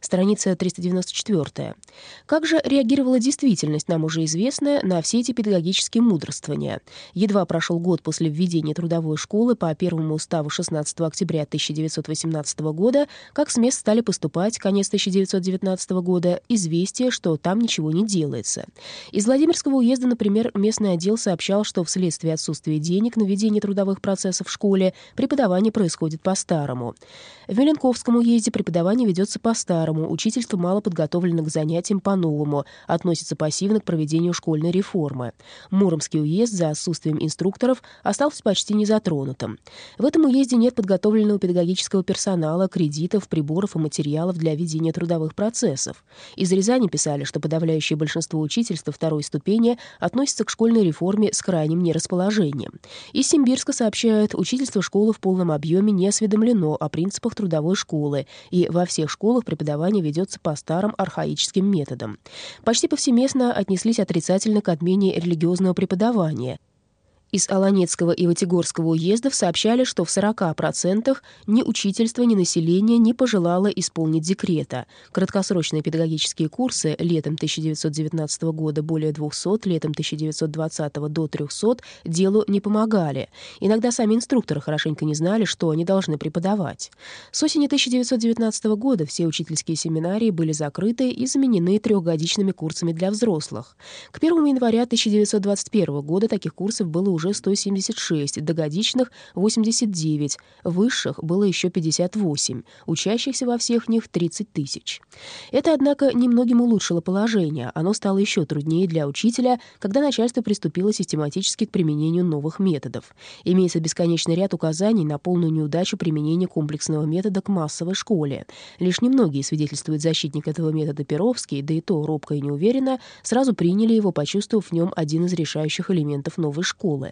страница 394. Как же реагировала действительность, нам уже известная, на все эти педагогические мудрствования? Едва прошел год после введения трудовой школы по первому уставу 16 октября 1918 года, как с мест стали поступать, конец 1919 года, известие, что там ничего не делается. Из Владимирского уезда, например, местный отдел сообщал, что вследствие отсутствия денег на ведение трудовых процессов в школе преподавание происходит по-старому. В Меленковском уезде преподавание ведется по-старому, учительство мало подготовлено к занятиям по-новому, относится пассивно к проведению школьной реформы. Муромский уезд за отсутствием инструкторов остался почти незатронутым. В этом уезде нет подготовленного педагогического персонала, кредитов, приборов и материалов для ведения трудовых процессов. Из Рязани писали, что подавляющее большинство учительства второй ступени относится к школьной реформе с крайним нерасположением. Из Симбирска сообщают, учительство школы в полном объеме не осведомлено о принципах трудовой школы, и во всех школах преподавание ведется по старым архаическим методам. Почти повсеместно отнеслись отрицательно к отмене религиозного преподавания. Из Аланецкого и Ватигорского уездов сообщали, что в 40% ни учительство, ни население не пожелало исполнить декрета. Краткосрочные педагогические курсы летом 1919 года более 200, летом 1920 до 300 делу не помогали. Иногда сами инструкторы хорошенько не знали, что они должны преподавать. С осени 1919 года все учительские семинарии были закрыты и заменены трехгодичными курсами для взрослых. К 1 января 1921 года таких курсов было уже 176, догодичных — 89, высших было еще 58, учащихся во всех них 30 тысяч. Это, однако, немногим улучшило положение, оно стало еще труднее для учителя, когда начальство приступило систематически к применению новых методов. Имеется бесконечный ряд указаний на полную неудачу применения комплексного метода к массовой школе. Лишь немногие, свидетельствует защитник этого метода Перовский, да и то робко и неуверенно, сразу приняли его, почувствовав в нем один из решающих элементов новой школы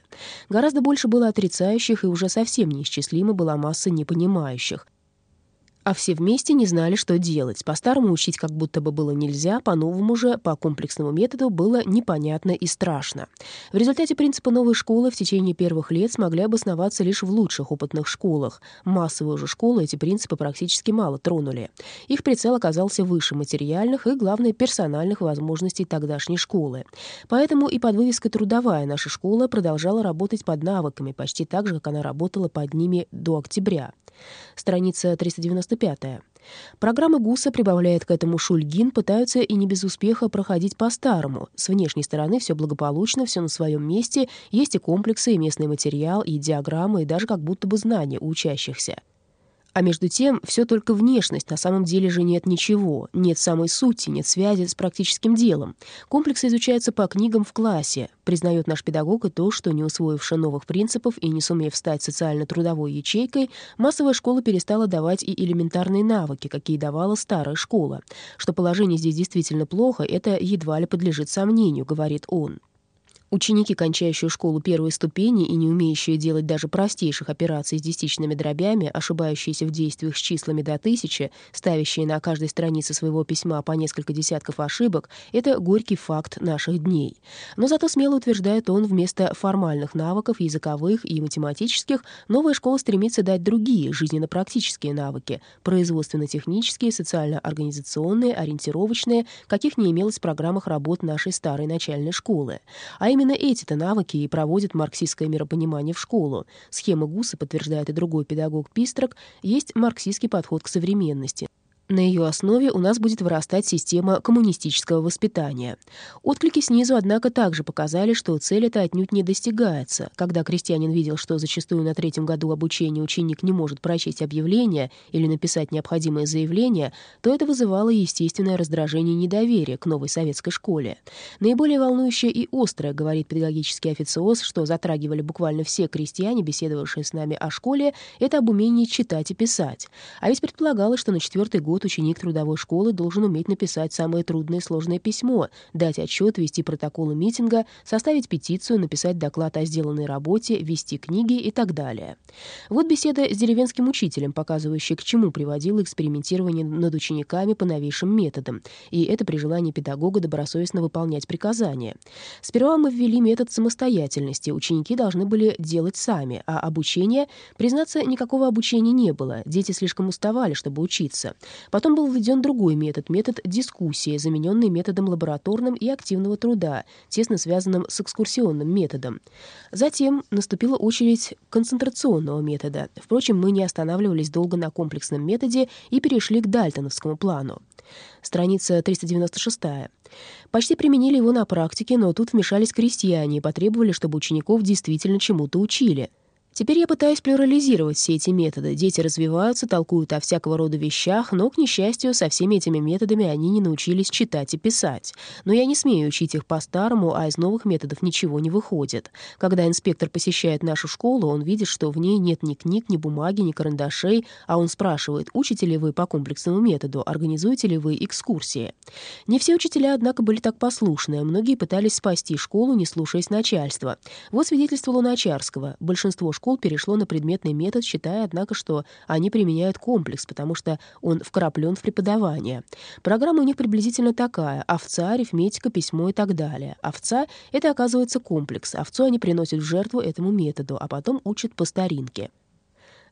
Гораздо больше было отрицающих, и уже совсем неисчислима была масса непонимающих а все вместе не знали, что делать. По-старому учить как будто бы было нельзя, по-новому же, по комплексному методу, было непонятно и страшно. В результате принципы новой школы в течение первых лет смогли обосноваться лишь в лучших опытных школах. Массовые же школы эти принципы практически мало тронули. Их прицел оказался выше материальных и, главное, персональных возможностей тогдашней школы. Поэтому и под вывеской «Трудовая» наша школа продолжала работать под навыками, почти так же, как она работала под ними до октября. Страница 395. Программа ГУСа прибавляет к этому Шульгин, пытаются и не без успеха проходить по-старому. С внешней стороны все благополучно, все на своем месте, есть и комплексы, и местный материал, и диаграммы, и даже как будто бы знания у учащихся. А между тем, все только внешность, на самом деле же нет ничего, нет самой сути, нет связи с практическим делом. Комплексы изучаются по книгам в классе. Признает наш педагог и то, что, не усвоивши новых принципов и не сумев стать социально-трудовой ячейкой, массовая школа перестала давать и элементарные навыки, какие давала старая школа. Что положение здесь действительно плохо, это едва ли подлежит сомнению, говорит он. Ученики, кончающие школу первой ступени и не умеющие делать даже простейших операций с десятичными дробями, ошибающиеся в действиях с числами до тысячи, ставящие на каждой странице своего письма по несколько десятков ошибок, это горький факт наших дней. Но зато смело утверждает он, вместо формальных навыков, языковых и математических, новая школа стремится дать другие, жизненно-практические навыки, производственно-технические, социально-организационные, ориентировочные, каких не имелось в программах работ нашей старой начальной школы. А именно Именно эти-то навыки и проводит марксистское миропонимание в школу. Схема Гуса, подтверждает и другой педагог Пистрок, есть марксистский подход к современности. На ее основе у нас будет вырастать система коммунистического воспитания. Отклики снизу, однако, также показали, что цель эта отнюдь не достигается. Когда крестьянин видел, что зачастую на третьем году обучения ученик не может прочесть объявление или написать необходимое заявление, то это вызывало естественное раздражение и недоверие к новой советской школе. Наиболее волнующее и острое, говорит педагогический официоз, что затрагивали буквально все крестьяне, беседовавшие с нами о школе, это об умении читать и писать. А ведь предполагалось, что на четвертый год год ученик трудовой школы должен уметь написать самое трудное и сложное письмо, дать отчет, вести протоколы митинга, составить петицию, написать доклад о сделанной работе, вести книги и так далее. Вот беседа с деревенским учителем, показывающая, к чему приводило экспериментирование над учениками по новейшим методам, и это при желании педагога добросовестно выполнять приказания. Сперва мы ввели метод самостоятельности, ученики должны были делать сами, а обучение, признаться, никакого обучения не было, дети слишком уставали, чтобы учиться. Потом был введен другой метод, метод дискуссии, замененный методом лабораторным и активного труда, тесно связанным с экскурсионным методом. Затем наступила очередь концентрационного метода. Впрочем, мы не останавливались долго на комплексном методе и перешли к дальтоновскому плану. Страница 396. Почти применили его на практике, но тут вмешались крестьяне и потребовали, чтобы учеников действительно чему-то учили — Теперь я пытаюсь плюрализировать все эти методы. Дети развиваются, толкуют о всякого рода вещах, но, к несчастью, со всеми этими методами они не научились читать и писать. Но я не смею учить их по-старому, а из новых методов ничего не выходит. Когда инспектор посещает нашу школу, он видит, что в ней нет ни книг, ни бумаги, ни карандашей, а он спрашивает, учите ли вы по комплексному методу, организуете ли вы экскурсии. Не все учителя, однако, были так послушны. Многие пытались спасти школу, не слушаясь начальства. Вот свидетельство Луначарского. Большинство школ школ перешло на предметный метод, считая, однако, что они применяют комплекс, потому что он вкраплен в преподавание. Программа у них приблизительно такая — овца, арифметика, письмо и так далее. Овца — это, оказывается, комплекс. Овцу они приносят в жертву этому методу, а потом учат по старинке.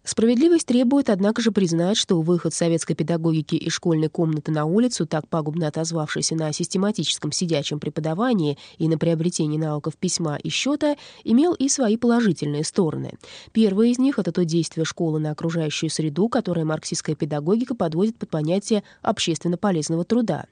Справедливость требует, однако же, признать, что выход советской педагогики из школьной комнаты на улицу, так пагубно отозвавшийся на систематическом сидячем преподавании и на приобретении навыков письма и счета, имел и свои положительные стороны. Первое из них — это то действие школы на окружающую среду, которое марксистская педагогика подводит под понятие общественно полезного труда.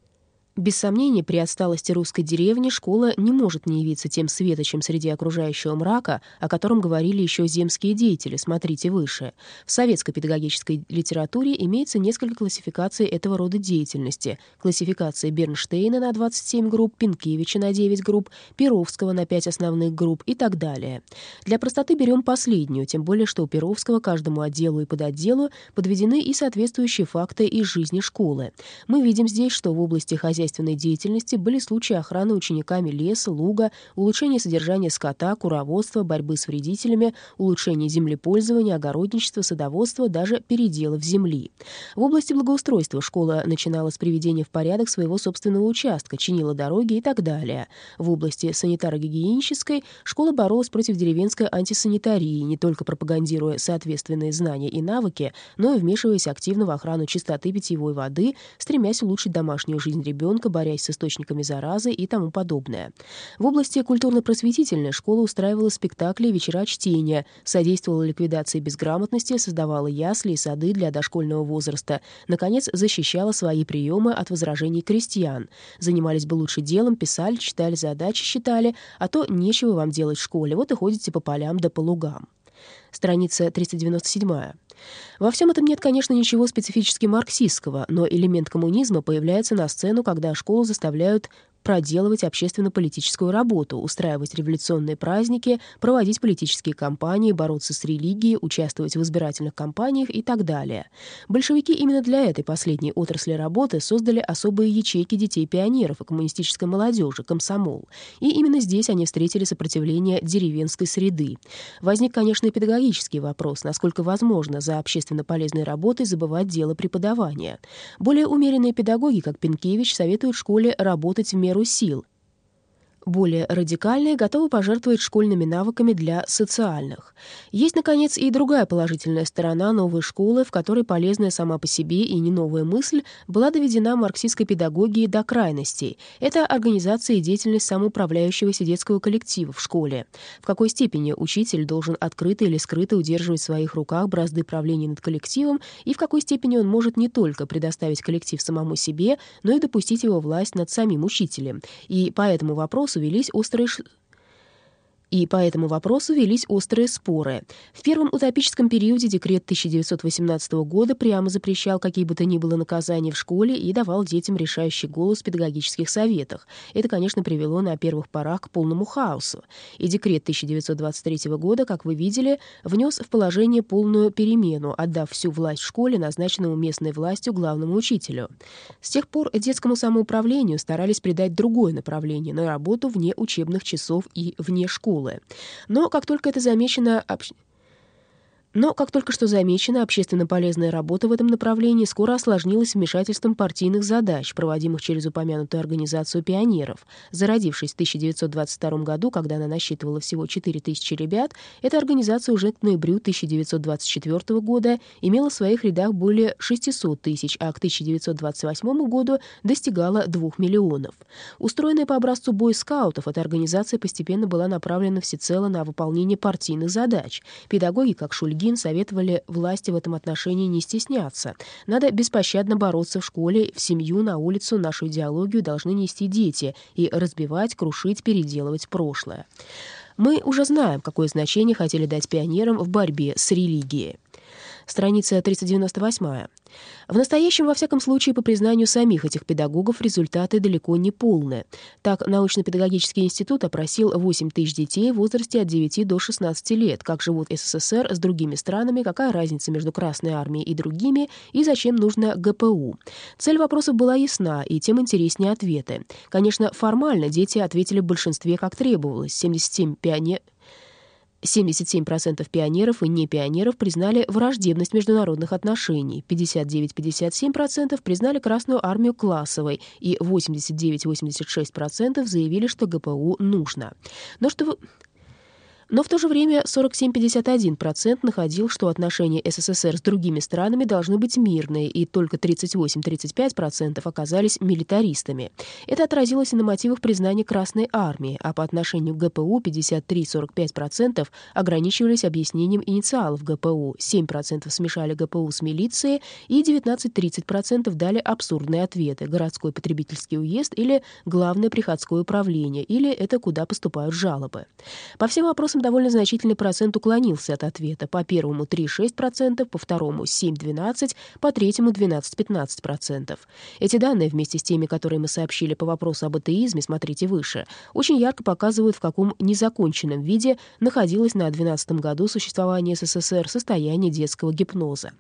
Без сомнения, при отсталости русской деревни школа не может не явиться тем светочем среди окружающего мрака, о котором говорили еще земские деятели, смотрите выше. В советской педагогической литературе имеется несколько классификаций этого рода деятельности. Классификация Бернштейна на 27 групп, Пинкевича на 9 групп, Перовского на 5 основных групп и так далее. Для простоты берем последнюю, тем более что у Перовского каждому отделу и подотделу подведены и соответствующие факты из жизни школы. Мы видим здесь, что в области хозяйства хозяйственной деятельности были случаи охраны учениками леса, луга, улучшения содержания скота, куроводства, борьбы с вредителями, улучшения землепользования, огородничества, садоводства, даже переделов земли. В области благоустройства школа начинала с приведения в порядок своего собственного участка, чинила дороги и так далее. В области санитаро-гигиенической школа боролась против деревенской антисанитарии, не только пропагандируя соответственные знания и навыки, но и вмешиваясь активно в охрану чистоты питьевой воды, стремясь улучшить домашнюю жизнь ребенка, ребенка, борясь с источниками заразы и тому подобное. В области культурно-просветительной школа устраивала спектакли и вечера чтения, содействовала ликвидации безграмотности, создавала ясли и сады для дошкольного возраста, наконец, защищала свои приемы от возражений крестьян. Занимались бы лучше делом, писали, читали задачи, считали, а то нечего вам делать в школе, вот и ходите по полям да по лугам. Страница 397. Во всем этом нет, конечно, ничего специфически марксистского, но элемент коммунизма появляется на сцену, когда школу заставляют проделывать общественно-политическую работу, устраивать революционные праздники, проводить политические кампании, бороться с религией, участвовать в избирательных кампаниях и так далее. Большевики именно для этой последней отрасли работы создали особые ячейки детей-пионеров и коммунистической молодежи, комсомол. И именно здесь они встретили сопротивление деревенской среды. Возник, конечно, и педагогический вопрос, насколько возможно за общественно полезной работой забывать дело преподавания. Более умеренные педагоги, как Пинкевич, советуют школе работать вместе меру сил, более радикальные готовы пожертвовать школьными навыками для социальных. Есть, наконец, и другая положительная сторона новой школы, в которой полезная сама по себе и не новая мысль была доведена марксистской педагогией до крайностей. Это организация и деятельность самоуправляющегося детского коллектива в школе. В какой степени учитель должен открыто или скрыто удерживать в своих руках бразды правления над коллективом, и в какой степени он может не только предоставить коллектив самому себе, но и допустить его власть над самим учителем. И по этому вопросу велись острые и по этому вопросу велись острые споры. В первом утопическом периоде декрет 1918 года прямо запрещал какие бы то ни было наказания в школе и давал детям решающий голос в педагогических советах. Это, конечно, привело на первых порах к полному хаосу. И декрет 1923 года, как вы видели, внес в положение полную перемену, отдав всю власть школе назначенному местной властью главному учителю. С тех пор детскому самоуправлению старались придать другое направление на работу вне учебных часов и вне школы школы. Но как только это замечено об... Но, как только что замечено, общественно полезная работа в этом направлении скоро осложнилась вмешательством партийных задач, проводимых через упомянутую организацию пионеров. Зародившись в 1922 году, когда она насчитывала всего 4 тысячи ребят, эта организация уже к ноябрю 1924 года имела в своих рядах более 600 тысяч, а к 1928 году достигала 2 миллионов. Устроенная по образцу бойскаутов, эта организация постепенно была направлена всецело на выполнение партийных задач. Педагоги, как Шульгин, Гин советовали власти в этом отношении не стесняться. Надо беспощадно бороться в школе, в семью, на улицу. Нашу идеологию должны нести дети и разбивать, крушить, переделывать прошлое. Мы уже знаем, какое значение хотели дать пионерам в борьбе с религией. Страница 398. В настоящем, во всяком случае, по признанию самих этих педагогов, результаты далеко не полные. Так, научно-педагогический институт опросил 8 тысяч детей в возрасте от 9 до 16 лет, как живут СССР с другими странами, какая разница между Красной армией и другими, и зачем нужно ГПУ. Цель вопросов была ясна, и тем интереснее ответы. Конечно, формально дети ответили в большинстве как требовалось. 77 пионеров 77% пионеров и непионеров признали враждебность международных отношений, 59-57% признали Красную армию классовой и 89-86% заявили, что ГПУ нужно. Но что но в то же время 47-51% находил, что отношения СССР с другими странами должны быть мирные, и только 38-35% оказались милитаристами. Это отразилось и на мотивах признания Красной Армии, а по отношению к ГПУ 53-45% ограничивались объяснением инициалов ГПУ, 7% смешали ГПУ с милицией и 19-30% дали абсурдные ответы «городской потребительский уезд» или «главное приходское управление» или «это куда поступают жалобы». По всем вопросам вопросам довольно значительный процент уклонился от ответа. По первому 3,6%, по второму 7,12%, по третьему 12-15%. Эти данные, вместе с теми, которые мы сообщили по вопросу об атеизме, смотрите выше, очень ярко показывают, в каком незаконченном виде находилось на 12 году существования СССР состояние детского гипноза.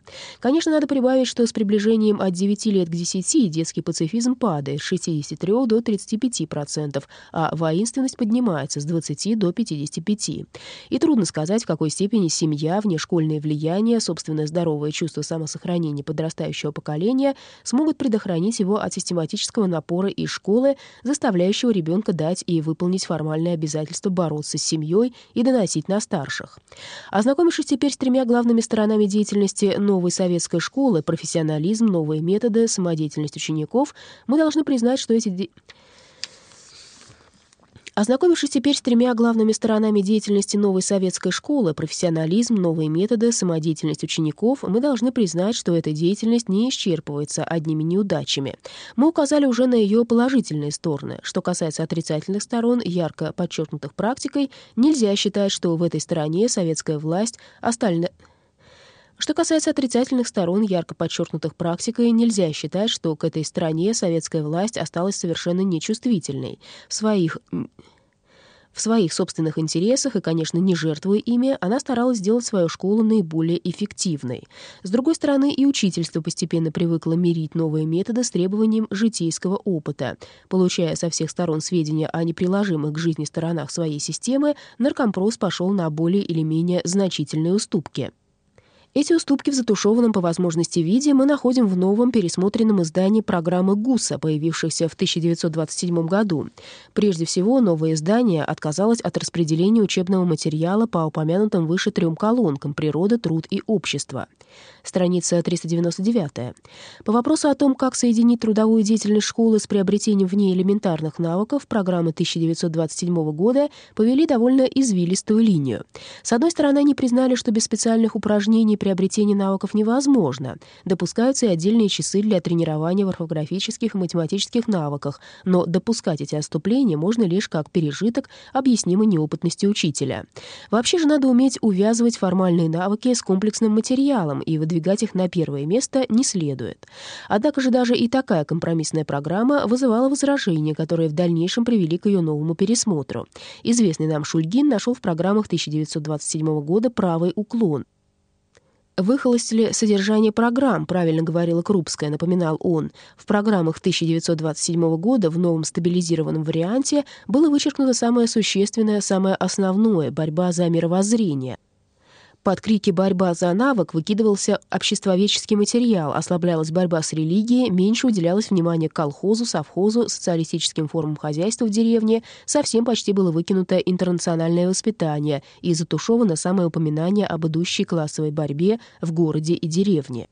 Конечно, надо прибавить, что с приближением от 9 лет к 10 детский пацифизм падает с 63 до 35%, а воинственность поднимается с 20 до 55%. И трудно сказать, в какой степени семья, внешкольное влияние, собственное здоровое чувство самосохранения подрастающего поколения смогут предохранить его от систематического напора из школы, заставляющего ребенка дать и выполнить формальное обязательство бороться с семьей и доносить на старших. Ознакомившись теперь с тремя главными сторонами деятельности новой советской школы, профессионализм, новые методы, самодеятельность учеников, мы должны признать, что эти Ознакомившись теперь с тремя главными сторонами деятельности новой советской школы — профессионализм, новые методы, самодеятельность учеников, мы должны признать, что эта деятельность не исчерпывается одними неудачами. Мы указали уже на ее положительные стороны. Что касается отрицательных сторон, ярко подчеркнутых практикой, нельзя считать, что в этой стороне советская власть остальная что касается отрицательных сторон, ярко подчеркнутых практикой, нельзя считать, что к этой стране советская власть осталась совершенно нечувствительной. В своих в своих собственных интересах и, конечно, не жертвуя ими, она старалась сделать свою школу наиболее эффективной. С другой стороны, и учительство постепенно привыкло мирить новые методы с требованием житейского опыта. Получая со всех сторон сведения о неприложимых к жизни сторонах своей системы, наркомпрос пошел на более или менее значительные уступки. Эти уступки в затушеванном по возможности виде мы находим в новом пересмотренном издании программы ГУСа, появившихся в 1927 году. Прежде всего, новое издание отказалось от распределения учебного материала по упомянутым выше трем колонкам «Природа, труд и общество» страница 399. По вопросу о том, как соединить трудовую деятельность школы с приобретением в ней элементарных навыков, программы 1927 года повели довольно извилистую линию. С одной стороны, они признали, что без специальных упражнений приобретение навыков невозможно. Допускаются и отдельные часы для тренирования в орфографических и математических навыках, но допускать эти отступления можно лишь как пережиток, объяснимый неопытностью учителя. Вообще же надо уметь увязывать формальные навыки с комплексным материалом, и выдвигать их на первое место не следует. Однако же даже и такая компромиссная программа вызывала возражения, которые в дальнейшем привели к ее новому пересмотру. Известный нам Шульгин нашел в программах 1927 года правый уклон. «Выхолостили содержание программ», — правильно говорила Крупская, напоминал он. В программах 1927 года в новом стабилизированном варианте было вычеркнуто самое существенное, самое основное — борьба за мировоззрение — Под крики «борьба за навык» выкидывался обществоведческий материал, ослаблялась борьба с религией, меньше уделялось внимания колхозу, совхозу, социалистическим формам хозяйства в деревне, совсем почти было выкинуто интернациональное воспитание и затушевано самое упоминание об идущей классовой борьбе в городе и деревне.